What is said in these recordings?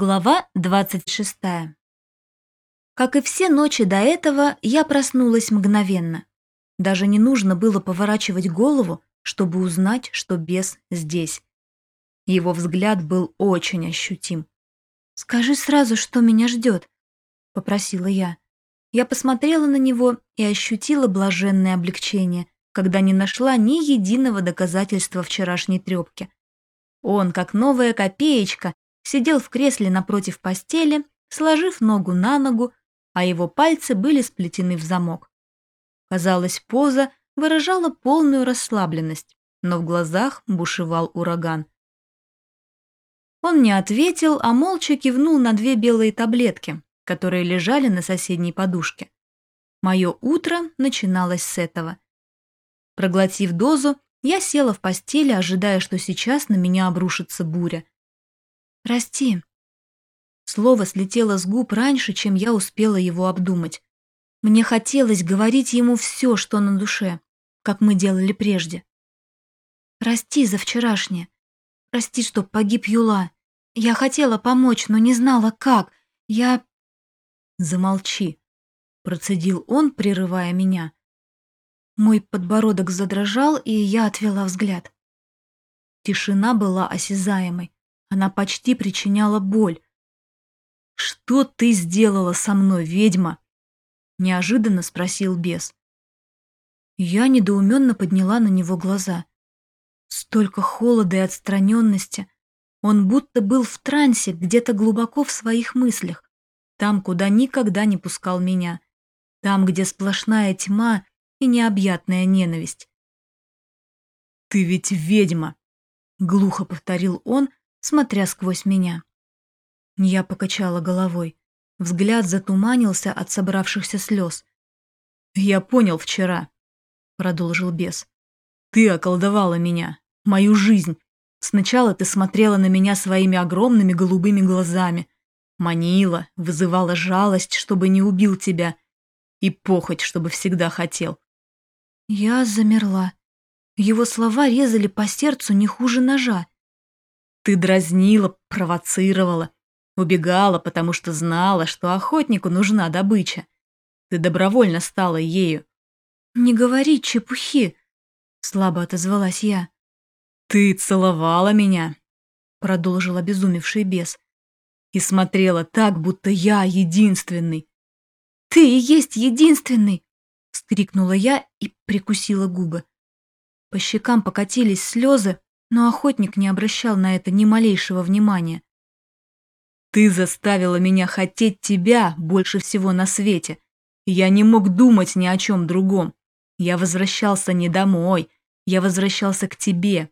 Глава 26. Как и все ночи до этого, я проснулась мгновенно. Даже не нужно было поворачивать голову, чтобы узнать, что бес здесь. Его взгляд был очень ощутим. «Скажи сразу, что меня ждет», — попросила я. Я посмотрела на него и ощутила блаженное облегчение, когда не нашла ни единого доказательства вчерашней трепки. Он, как новая копеечка, сидел в кресле напротив постели, сложив ногу на ногу, а его пальцы были сплетены в замок. Казалось, поза выражала полную расслабленность, но в глазах бушевал ураган. Он не ответил, а молча кивнул на две белые таблетки, которые лежали на соседней подушке. Мое утро начиналось с этого. Проглотив дозу, я села в постели, ожидая, что сейчас на меня обрушится буря. «Прости». Слово слетело с губ раньше, чем я успела его обдумать. Мне хотелось говорить ему все, что на душе, как мы делали прежде. «Прости за вчерашнее. Прости, что погиб Юла. Я хотела помочь, но не знала, как. Я...» «Замолчи», — процедил он, прерывая меня. Мой подбородок задрожал, и я отвела взгляд. Тишина была осязаемой. Она почти причиняла боль. «Что ты сделала со мной, ведьма?» Неожиданно спросил бес. Я недоуменно подняла на него глаза. Столько холода и отстраненности. Он будто был в трансе, где-то глубоко в своих мыслях. Там, куда никогда не пускал меня. Там, где сплошная тьма и необъятная ненависть. «Ты ведь ведьма!» — глухо повторил он, смотря сквозь меня. Я покачала головой. Взгляд затуманился от собравшихся слез. «Я понял вчера», — продолжил бес. «Ты околдовала меня, мою жизнь. Сначала ты смотрела на меня своими огромными голубыми глазами, манила, вызывала жалость, чтобы не убил тебя, и похоть, чтобы всегда хотел». Я замерла. Его слова резали по сердцу не хуже ножа. Ты дразнила, провоцировала, убегала, потому что знала, что охотнику нужна добыча. Ты добровольно стала ею. «Не говори чепухи», — слабо отозвалась я. «Ты целовала меня», — продолжил обезумевший бес, «и смотрела так, будто я единственный». «Ты и есть единственный!» — вскрикнула я и прикусила губы. По щекам покатились слезы, но охотник не обращал на это ни малейшего внимания. «Ты заставила меня хотеть тебя больше всего на свете. Я не мог думать ни о чем другом. Я возвращался не домой, я возвращался к тебе.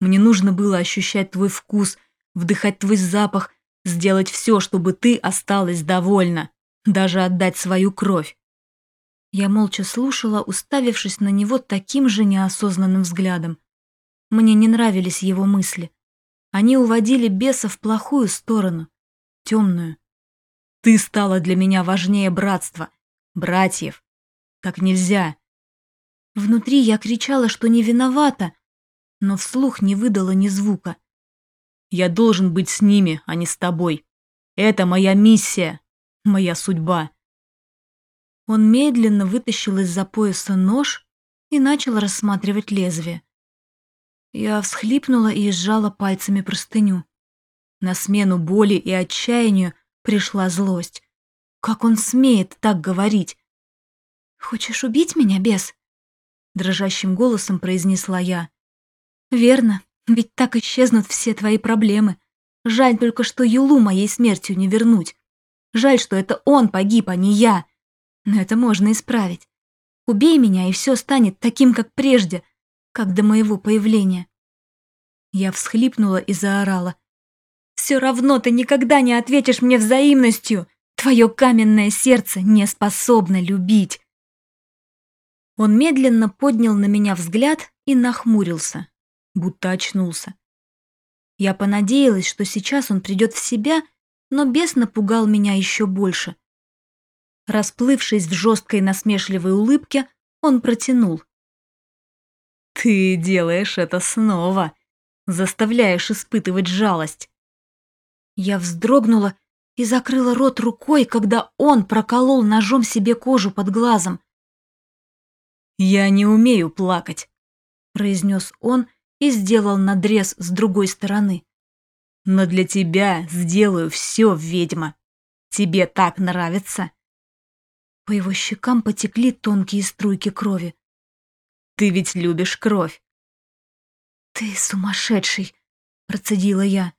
Мне нужно было ощущать твой вкус, вдыхать твой запах, сделать все, чтобы ты осталась довольна, даже отдать свою кровь. Я молча слушала, уставившись на него таким же неосознанным взглядом. Мне не нравились его мысли. Они уводили беса в плохую сторону, темную. Ты стала для меня важнее братства, братьев. Так нельзя. Внутри я кричала, что не виновата, но вслух не выдала ни звука. Я должен быть с ними, а не с тобой. Это моя миссия, моя судьба. Он медленно вытащил из-за пояса нож и начал рассматривать лезвие. Я всхлипнула и сжала пальцами простыню. На смену боли и отчаянию пришла злость. Как он смеет так говорить? «Хочешь убить меня, бес?» Дрожащим голосом произнесла я. «Верно, ведь так исчезнут все твои проблемы. Жаль только, что Юлу моей смертью не вернуть. Жаль, что это он погиб, а не я. Но это можно исправить. Убей меня, и все станет таким, как прежде, как до моего появления. Я всхлипнула и заорала. «Все равно ты никогда не ответишь мне взаимностью! Твое каменное сердце не способно любить!» Он медленно поднял на меня взгляд и нахмурился, будто очнулся. Я понадеялась, что сейчас он придет в себя, но бес напугал меня еще больше. Расплывшись в жесткой насмешливой улыбке, он протянул. «Ты делаешь это снова. Заставляешь испытывать жалость». Я вздрогнула и закрыла рот рукой, когда он проколол ножом себе кожу под глазом. «Я не умею плакать», — произнес он и сделал надрез с другой стороны. «Но для тебя сделаю все, ведьма. Тебе так нравится?» По его щекам потекли тонкие струйки крови. «Ты ведь любишь кровь». «Ты сумасшедший!» — процедила я.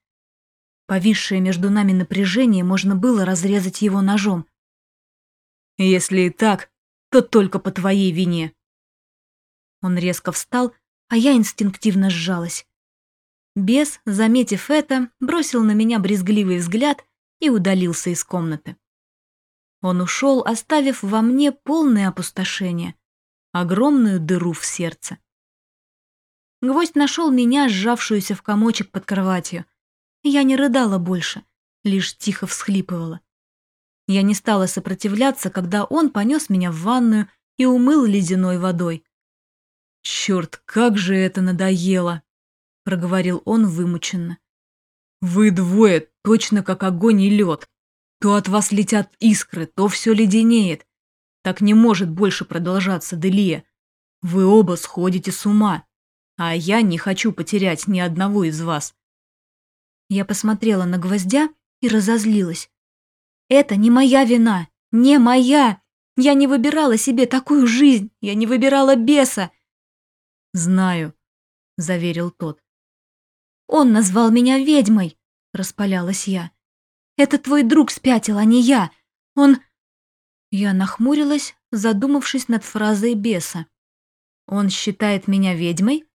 Повисшее между нами напряжение можно было разрезать его ножом. «Если и так, то только по твоей вине». Он резко встал, а я инстинктивно сжалась. Бес, заметив это, бросил на меня брезгливый взгляд и удалился из комнаты. Он ушел, оставив во мне полное опустошение, огромную дыру в сердце. Гвоздь нашел меня, сжавшуюся в комочек под кроватью. Я не рыдала больше, лишь тихо всхлипывала. Я не стала сопротивляться, когда он понес меня в ванную и умыл ледяной водой. «Черт, как же это надоело!» — проговорил он вымученно. «Вы двое точно как огонь и лед. То от вас летят искры, то все леденеет. Так не может больше продолжаться, Делия. Вы оба сходите с ума, а я не хочу потерять ни одного из вас. Я посмотрела на гвоздя и разозлилась. Это не моя вина, не моя. Я не выбирала себе такую жизнь, я не выбирала беса. Знаю, заверил тот. Он назвал меня ведьмой, распалялась я. Это твой друг спятил, а не я. Он...» Я нахмурилась, задумавшись над фразой беса. «Он считает меня ведьмой?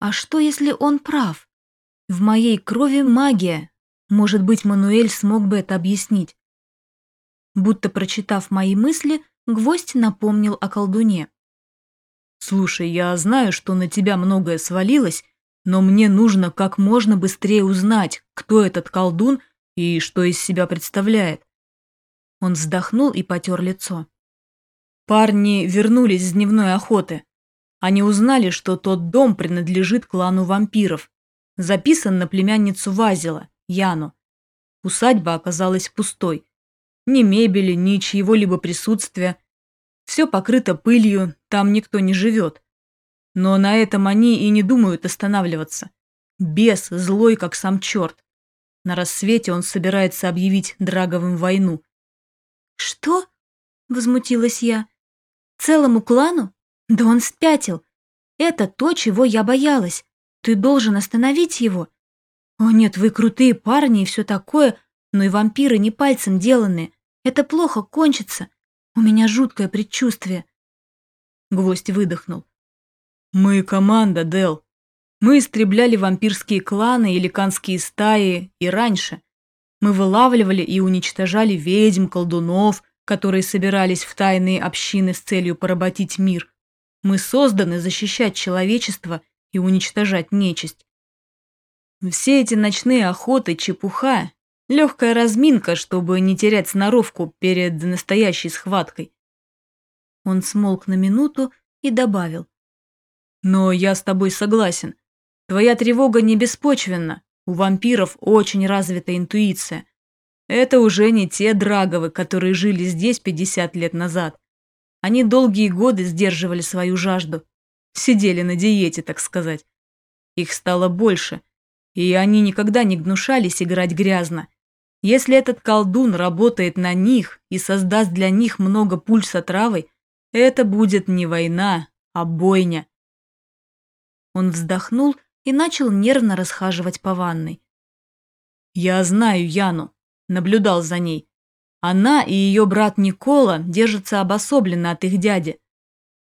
А что, если он прав? В моей крови магия. Может быть, Мануэль смог бы это объяснить». Будто прочитав мои мысли, гвоздь напомнил о колдуне. «Слушай, я знаю, что на тебя многое свалилось, но мне нужно как можно быстрее узнать, кто этот колдун и что из себя представляет. Он вздохнул и потер лицо. Парни вернулись с дневной охоты. Они узнали, что тот дом принадлежит клану вампиров. Записан на племянницу Вазила, Яну. Усадьба оказалась пустой. Ни мебели, ни чьего-либо присутствия. Все покрыто пылью, там никто не живет. Но на этом они и не думают останавливаться. Бес злой, как сам черт. На рассвете он собирается объявить Драговым войну. «Что?» — возмутилась я. «Целому клану? Да он спятил. Это то, чего я боялась. Ты должен остановить его. О нет, вы крутые парни и все такое, но и вампиры не пальцем деланные. Это плохо кончится. У меня жуткое предчувствие». Гвоздь выдохнул. «Мы команда, Дел. Мы истребляли вампирские кланы и ликанские стаи и раньше. Мы вылавливали и уничтожали ведьм, колдунов, которые собирались в тайные общины с целью поработить мир. Мы созданы защищать человечество и уничтожать нечисть. Все эти ночные охоты – чепуха, легкая разминка, чтобы не терять сноровку перед настоящей схваткой. Он смолк на минуту и добавил. Но я с тобой согласен. Твоя тревога не беспочвенна. У вампиров очень развита интуиция. Это уже не те драговы, которые жили здесь 50 лет назад. Они долгие годы сдерживали свою жажду. Сидели на диете, так сказать. Их стало больше. И они никогда не гнушались играть грязно. Если этот колдун работает на них и создаст для них много пульса травы, это будет не война, а бойня. Он вздохнул и начал нервно расхаживать по ванной. «Я знаю Яну, наблюдал за ней. Она и ее брат Никола держатся обособленно от их дяди.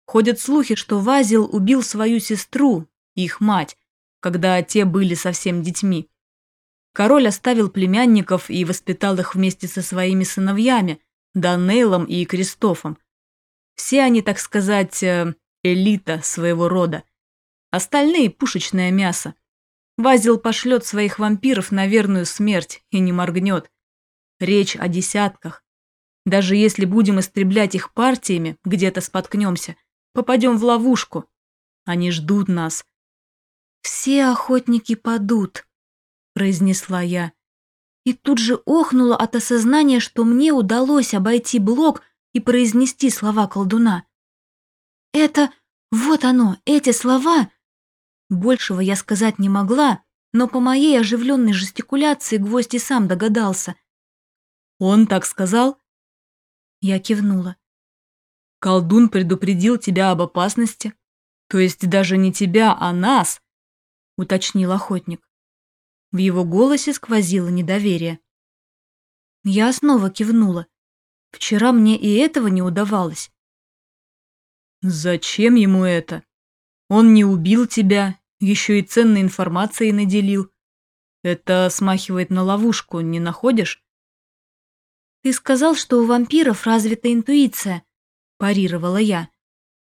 Ходят слухи, что Вазил убил свою сестру, их мать, когда те были совсем детьми. Король оставил племянников и воспитал их вместе со своими сыновьями, Данейлом и Кристофом. Все они, так сказать, э, элита своего рода. Остальные – пушечное мясо. Вазил пошлет своих вампиров на верную смерть и не моргнет. Речь о десятках. Даже если будем истреблять их партиями, где-то споткнемся, попадем в ловушку. Они ждут нас. «Все охотники падут», – произнесла я. и тут же охнула от осознания, что мне удалось обойти блок и произнести слова колдуна. «Это... вот оно, эти слова...» Большего я сказать не могла, но по моей оживленной жестикуляции гвоздь и сам догадался. «Он так сказал?» Я кивнула. «Колдун предупредил тебя об опасности? То есть даже не тебя, а нас?» — уточнил охотник. В его голосе сквозило недоверие. Я снова кивнула. Вчера мне и этого не удавалось. «Зачем ему это? Он не убил тебя, еще и ценной информацией наделил. Это смахивает на ловушку, не находишь? Ты сказал, что у вампиров развита интуиция, парировала я.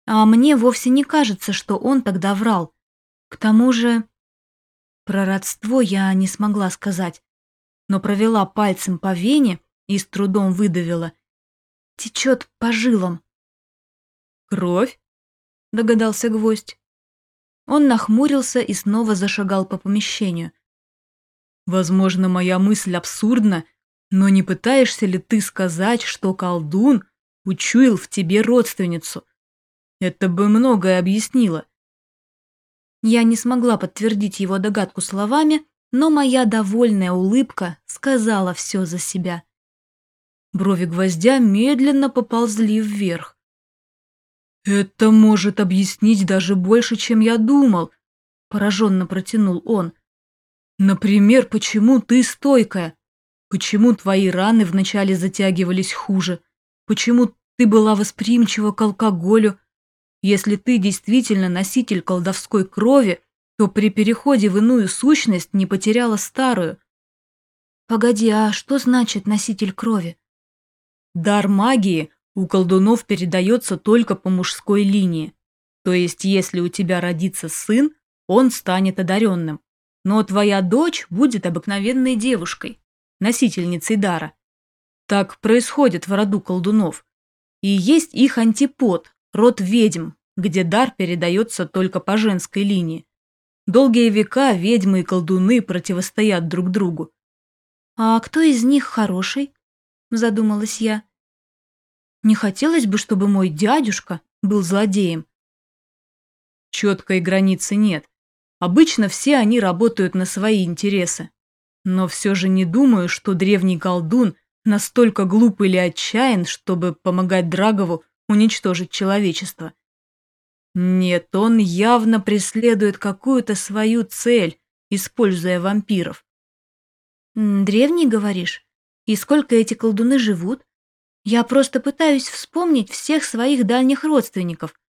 А мне вовсе не кажется, что он тогда врал. К тому же... Про родство я не смогла сказать, но провела пальцем по вене и с трудом выдавила. Течет по жилам. «Кровь?» — догадался гвоздь. Он нахмурился и снова зашагал по помещению. «Возможно, моя мысль абсурдна, но не пытаешься ли ты сказать, что колдун учуял в тебе родственницу? Это бы многое объяснило». Я не смогла подтвердить его догадку словами, но моя довольная улыбка сказала все за себя. Брови гвоздя медленно поползли вверх. «Это может объяснить даже больше, чем я думал», – пораженно протянул он. «Например, почему ты стойкая? Почему твои раны вначале затягивались хуже? Почему ты была восприимчива к алкоголю? Если ты действительно носитель колдовской крови, то при переходе в иную сущность не потеряла старую». «Погоди, а что значит носитель крови?» «Дар магии у колдунов передается только по мужской линии. То есть, если у тебя родится сын, он станет одаренным. Но твоя дочь будет обыкновенной девушкой, носительницей дара. Так происходит в роду колдунов. И есть их антипод, род ведьм, где дар передается только по женской линии. Долгие века ведьмы и колдуны противостоят друг другу. «А кто из них хороший?» – задумалась я. Не хотелось бы, чтобы мой дядюшка был злодеем. Четкой границы нет. Обычно все они работают на свои интересы. Но все же не думаю, что древний колдун настолько глуп или отчаян, чтобы помогать Драгову уничтожить человечество. Нет, он явно преследует какую-то свою цель, используя вампиров. «Древний, говоришь? И сколько эти колдуны живут?» Я просто пытаюсь вспомнить всех своих дальних родственников.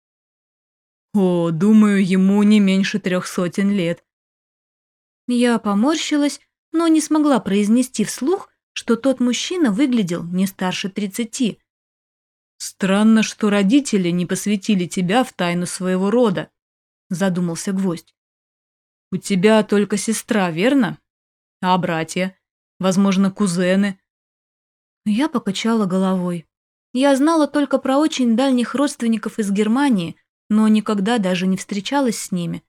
О, думаю, ему не меньше трех сотен лет. Я поморщилась, но не смогла произнести вслух, что тот мужчина выглядел не старше тридцати. «Странно, что родители не посвятили тебя в тайну своего рода», — задумался гвоздь. «У тебя только сестра, верно? А братья? Возможно, кузены?» Я покачала головой. Я знала только про очень дальних родственников из Германии, но никогда даже не встречалась с ними.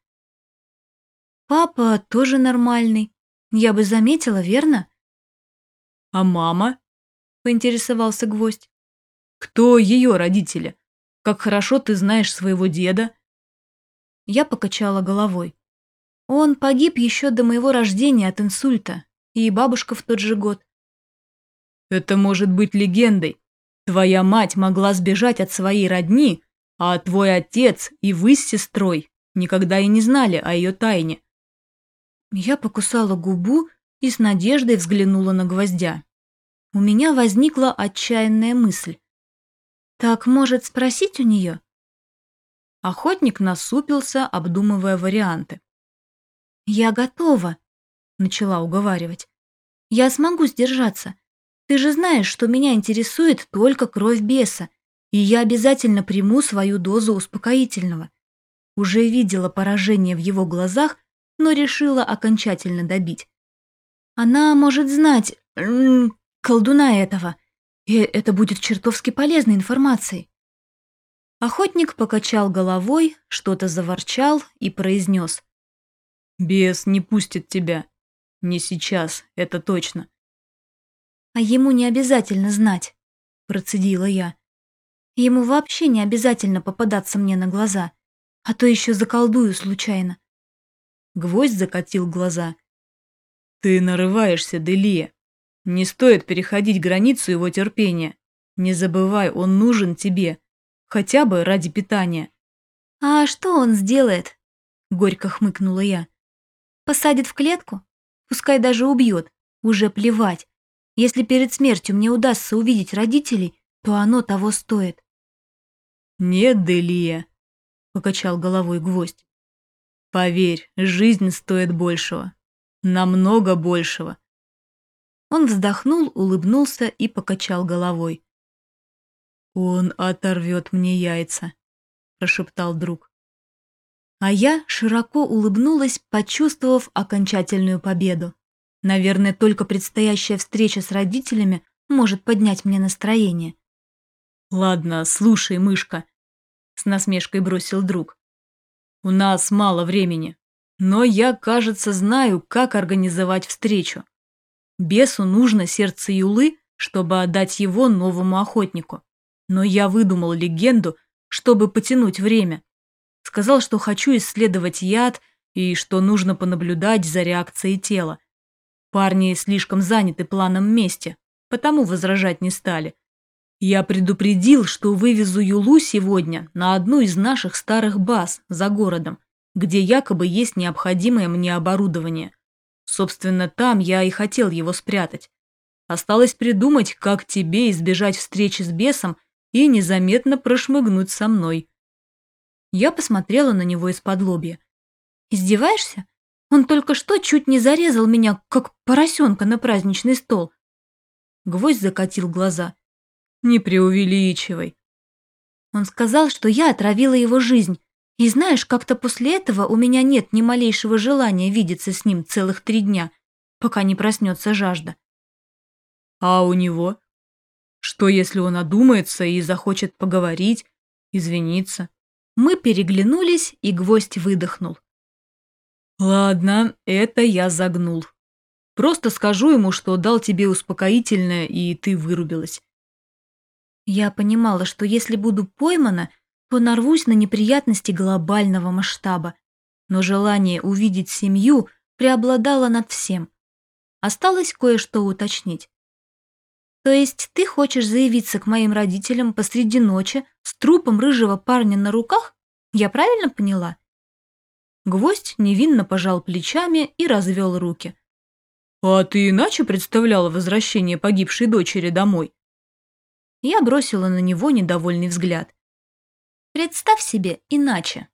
Папа тоже нормальный. Я бы заметила, верно? А мама? Поинтересовался гвоздь. Кто ее родители? Как хорошо ты знаешь своего деда? Я покачала головой. Он погиб еще до моего рождения от инсульта, и бабушка в тот же год. Это может быть легендой. Твоя мать могла сбежать от своей родни, а твой отец и вы с сестрой никогда и не знали о ее тайне. Я покусала губу и с надеждой взглянула на гвоздя. У меня возникла отчаянная мысль. Так, может, спросить у нее? Охотник насупился, обдумывая варианты. «Я готова», — начала уговаривать. «Я смогу сдержаться. Ты же знаешь, что меня интересует только кровь беса, и я обязательно приму свою дозу успокоительного. Уже видела поражение в его глазах, но решила окончательно добить. Она может знать колдуна этого, и это будет чертовски полезной информацией. Охотник покачал головой, что-то заворчал и произнес. «Бес не пустит тебя. Не сейчас, это точно. А ему не обязательно знать, процедила я. Ему вообще не обязательно попадаться мне на глаза, а то еще заколдую случайно. Гвоздь закатил глаза. Ты нарываешься, Делия. Не стоит переходить границу его терпения. Не забывай, он нужен тебе. Хотя бы ради питания. А что он сделает? Горько хмыкнула я. Посадит в клетку? Пускай даже убьет. Уже плевать. Если перед смертью мне удастся увидеть родителей, то оно того стоит. «Нет, Делия», — покачал головой гвоздь. «Поверь, жизнь стоит большего. Намного большего». Он вздохнул, улыбнулся и покачал головой. «Он оторвет мне яйца», — прошептал друг. А я широко улыбнулась, почувствовав окончательную победу. Наверное, только предстоящая встреча с родителями может поднять мне настроение. «Ладно, слушай, мышка», — с насмешкой бросил друг. «У нас мало времени, но я, кажется, знаю, как организовать встречу. Бесу нужно сердце Юлы, чтобы отдать его новому охотнику. Но я выдумал легенду, чтобы потянуть время. Сказал, что хочу исследовать яд и что нужно понаблюдать за реакцией тела. Парни слишком заняты планом мести, потому возражать не стали. Я предупредил, что вывезу Юлу сегодня на одну из наших старых баз за городом, где якобы есть необходимое мне оборудование. Собственно, там я и хотел его спрятать. Осталось придумать, как тебе избежать встречи с бесом и незаметно прошмыгнуть со мной. Я посмотрела на него из-под лобья. «Издеваешься? Он только что чуть не зарезал меня, как поросенка на праздничный стол». Гвоздь закатил глаза. Не преувеличивай. Он сказал, что я отравила его жизнь. И знаешь, как-то после этого у меня нет ни малейшего желания видеться с ним целых три дня, пока не проснется жажда. А у него? Что, если он одумается и захочет поговорить, извиниться? Мы переглянулись, и гвоздь выдохнул. Ладно, это я загнул. Просто скажу ему, что дал тебе успокоительное, и ты вырубилась. Я понимала, что если буду поймана, то нарвусь на неприятности глобального масштаба. Но желание увидеть семью преобладало над всем. Осталось кое-что уточнить. То есть ты хочешь заявиться к моим родителям посреди ночи с трупом рыжего парня на руках? Я правильно поняла? Гвоздь невинно пожал плечами и развел руки. «А ты иначе представляла возвращение погибшей дочери домой?» Я бросила на него недовольный взгляд. «Представь себе иначе».